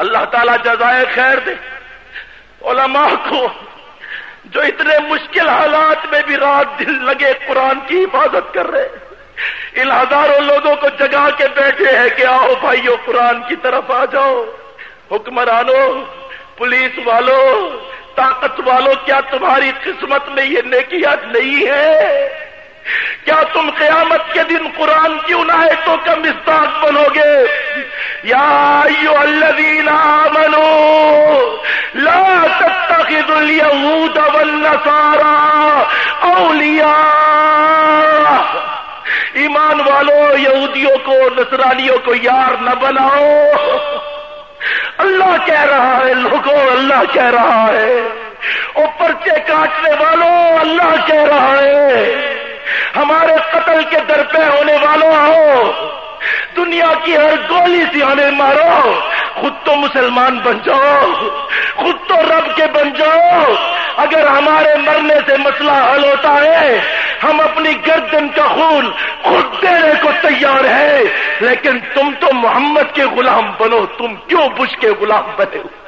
اللہ تعالیٰ جزائے خیر دے۔ علماء کو جو اتنے مشکل حالات میں بھی رات دل لگے قرآن کی حفاظت کر رہے ان ہزاروں لوگوں کو جگا کے بیٹھے ہیں کہ آؤ بھائیو قرآن کی طرف آ جاؤ۔ حکمرانوں پولیس والوں طاقت والوں کیا تمہاری قسمت میں یہ نیکیات نہیں ہے کیا تم قیامت کے دن قرآن کی عنایتوں کا مستاق بنو گے؟ یا ایو الذین آمنوا لا تتخذوا اليہود والنصارى اولیاء۔ ایمان والوں یہودیوں کو، نصرانیوں کو یار نہ بناؤ۔ اللہ کہہ رہا ہے، لوگوں، اللہ کہہ رہا ہے۔ او پرچے کاٹنے والوں، اللہ کہہ رہا ہے قتل کے در پہ ہونے والوں آؤ دنیا کی ہر گولی سے ہمیں مارو۔ خود تو مسلمان بن جاؤ۔ خود تو رب کے بن جاؤ۔ اگر ہمارے مرنے سے مسئلہ حل ہوتا ہے، ہم اپنی گردن کا خون خود دینے کو تیار ہے لیکن تم تو محمد کے غلام بنو۔ تم کیوں بش کے غلام بنے ہو؟